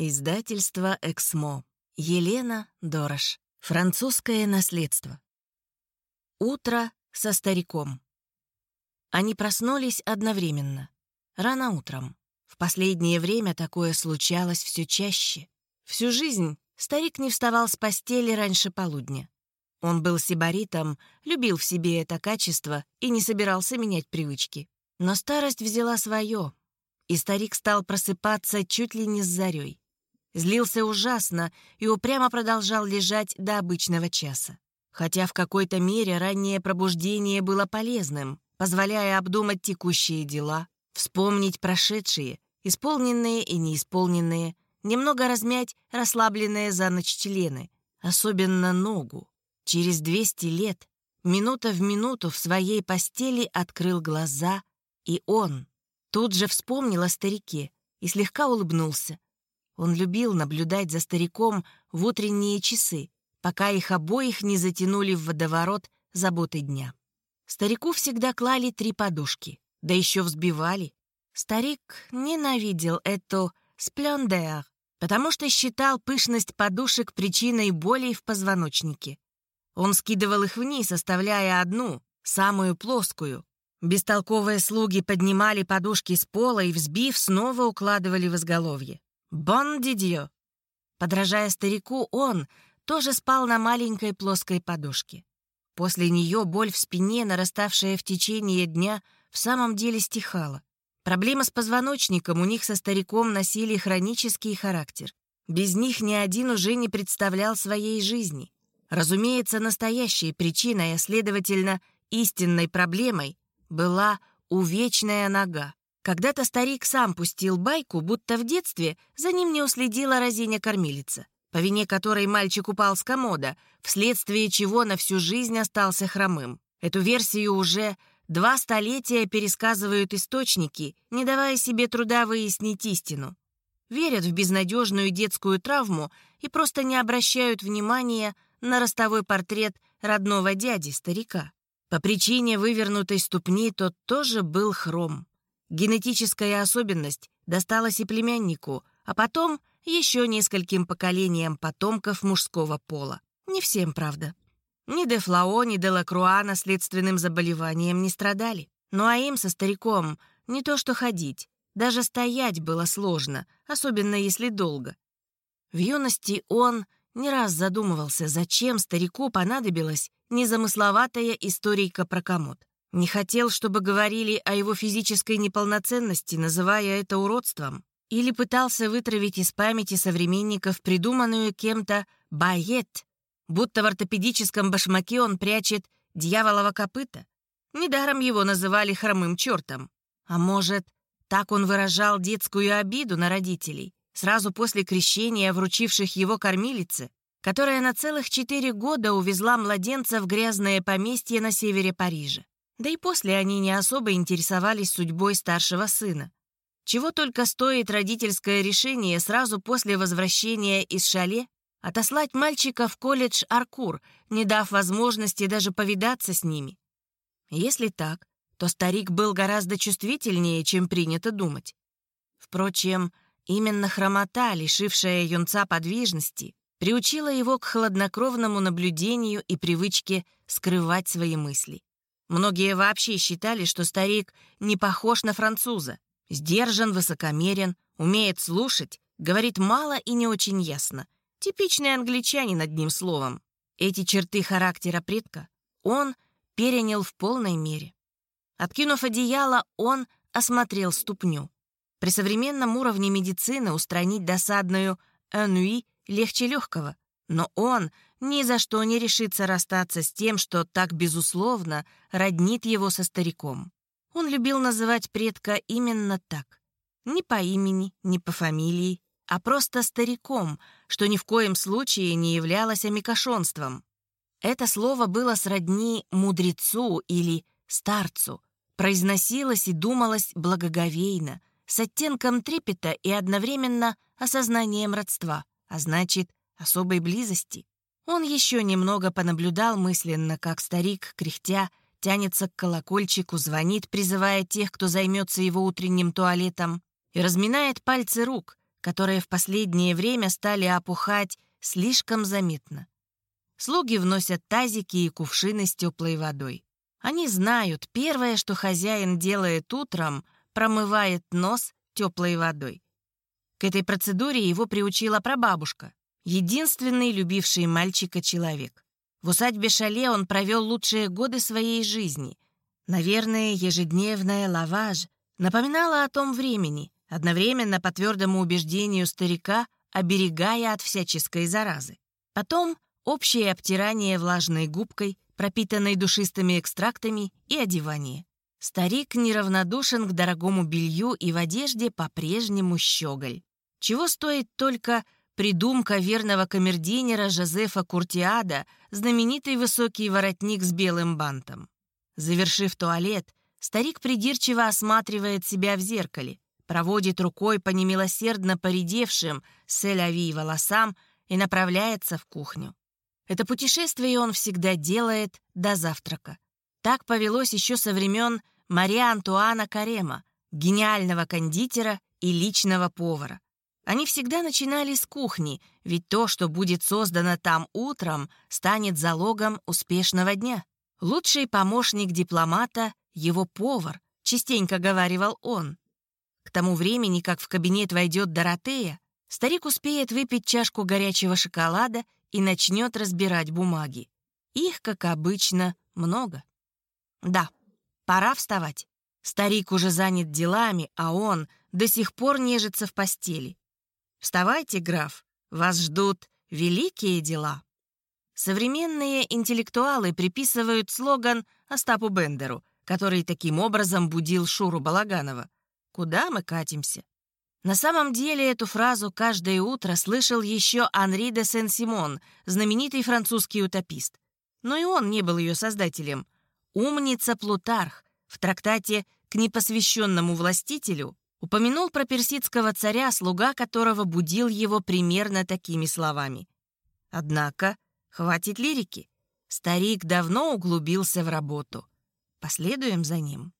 Издательство «Эксмо». Елена Дорош. Французское наследство. Утро со стариком. Они проснулись одновременно. Рано утром. В последнее время такое случалось все чаще. Всю жизнь старик не вставал с постели раньше полудня. Он был сибаритом, любил в себе это качество и не собирался менять привычки. Но старость взяла свое, и старик стал просыпаться чуть ли не с зарей. Злился ужасно и упрямо продолжал лежать до обычного часа. Хотя в какой-то мере раннее пробуждение было полезным, позволяя обдумать текущие дела, вспомнить прошедшие, исполненные и неисполненные, немного размять расслабленные за ночь члены, особенно ногу. Через 200 лет, минута в минуту в своей постели открыл глаза, и он тут же вспомнил о старике и слегка улыбнулся. Он любил наблюдать за стариком в утренние часы, пока их обоих не затянули в водоворот заботы дня. Старику всегда клали три подушки, да еще взбивали. Старик ненавидел эту «сплендер», потому что считал пышность подушек причиной болей в позвоночнике. Он скидывал их вниз, оставляя одну, самую плоскую. Бестолковые слуги поднимали подушки с пола и, взбив, снова укладывали в изголовье. «Бон дидьё!» Подражая старику, он тоже спал на маленькой плоской подушке. После нее боль в спине, нараставшая в течение дня, в самом деле стихала. Проблемы с позвоночником у них со стариком носили хронический характер. Без них ни один уже не представлял своей жизни. Разумеется, настоящей причиной, а следовательно, истинной проблемой была увечная нога. Когда-то старик сам пустил байку, будто в детстве за ним не уследила разиня-кормилица, по вине которой мальчик упал с комода, вследствие чего на всю жизнь остался хромым. Эту версию уже два столетия пересказывают источники, не давая себе труда выяснить истину. Верят в безнадежную детскую травму и просто не обращают внимания на ростовой портрет родного дяди, старика. По причине вывернутой ступни тот тоже был хром. Генетическая особенность досталась и племяннику, а потом еще нескольким поколениям потомков мужского пола. Не всем, правда. Ни де Флао, ни де Лакруа наследственным заболеванием не страдали. Ну а им со стариком не то что ходить, даже стоять было сложно, особенно если долго. В юности он не раз задумывался, зачем старику понадобилась незамысловатая историйка про комод. Не хотел, чтобы говорили о его физической неполноценности, называя это уродством. Или пытался вытравить из памяти современников придуманную кем-то «бает», будто в ортопедическом башмаке он прячет дьяволово копыта. Недаром его называли хромым чертом. А может, так он выражал детскую обиду на родителей, сразу после крещения, вручивших его кормилице, которая на целых четыре года увезла младенца в грязное поместье на севере Парижа. Да и после они не особо интересовались судьбой старшего сына. Чего только стоит родительское решение сразу после возвращения из шале отослать мальчика в колледж Аркур, не дав возможности даже повидаться с ними. Если так, то старик был гораздо чувствительнее, чем принято думать. Впрочем, именно хромота, лишившая юнца подвижности, приучила его к хладнокровному наблюдению и привычке скрывать свои мысли. Многие вообще считали, что старик не похож на француза. Сдержан, высокомерен, умеет слушать, говорит мало и не очень ясно. Типичный англичанин, одним словом. Эти черты характера предка он перенял в полной мере. Откинув одеяло, он осмотрел ступню. При современном уровне медицины устранить досадную «энуи» легче легкого, но он ни за что не решится расстаться с тем, что так безусловно роднит его со стариком. Он любил называть предка именно так. Не по имени, не по фамилии, а просто стариком, что ни в коем случае не являлось амикошонством. Это слово было сродни мудрецу или старцу, произносилось и думалось благоговейно, с оттенком трепета и одновременно осознанием родства, а значит, особой близости. Он еще немного понаблюдал мысленно, как старик, кряхтя, тянется к колокольчику, звонит, призывая тех, кто займется его утренним туалетом, и разминает пальцы рук, которые в последнее время стали опухать слишком заметно. Слуги вносят тазики и кувшины с теплой водой. Они знают, первое, что хозяин делает утром, промывает нос теплой водой. К этой процедуре его приучила прабабушка, единственный любивший мальчика человек. В усадьбе Шале он провел лучшие годы своей жизни. Наверное, ежедневная лаваж напоминала о том времени, одновременно по твердому убеждению старика, оберегая от всяческой заразы. Потом общее обтирание влажной губкой, пропитанной душистыми экстрактами, и одевание. Старик неравнодушен к дорогому белью и в одежде по-прежнему щеголь. Чего стоит только придумка верного камердинера Жозефа Куртиада, знаменитый высокий воротник с белым бантом. Завершив туалет, старик придирчиво осматривает себя в зеркале, проводит рукой по немилосердно поредевшим селяви волосам и направляется в кухню. Это путешествие он всегда делает до завтрака. Так повелось еще со времен Мария Антуана Карема, гениального кондитера и личного повара. Они всегда начинали с кухни, ведь то, что будет создано там утром, станет залогом успешного дня. Лучший помощник дипломата — его повар, частенько говаривал он. К тому времени, как в кабинет войдет Доротея, старик успеет выпить чашку горячего шоколада и начнет разбирать бумаги. Их, как обычно, много. Да, пора вставать. Старик уже занят делами, а он до сих пор нежится в постели. Вставайте, граф, вас ждут великие дела. Современные интеллектуалы приписывают слоган Остапу Бендеру, который таким образом будил Шуру Балаганова. «Куда мы катимся?» На самом деле эту фразу каждое утро слышал еще Анри де Сен-Симон, знаменитый французский утопист. Но и он не был ее создателем. Умница Плутарх в трактате «К непосвященному властителю» упомянул про персидского царя, слуга которого будил его примерно такими словами. Однако, хватит лирики. Старик давно углубился в работу. Последуем за ним.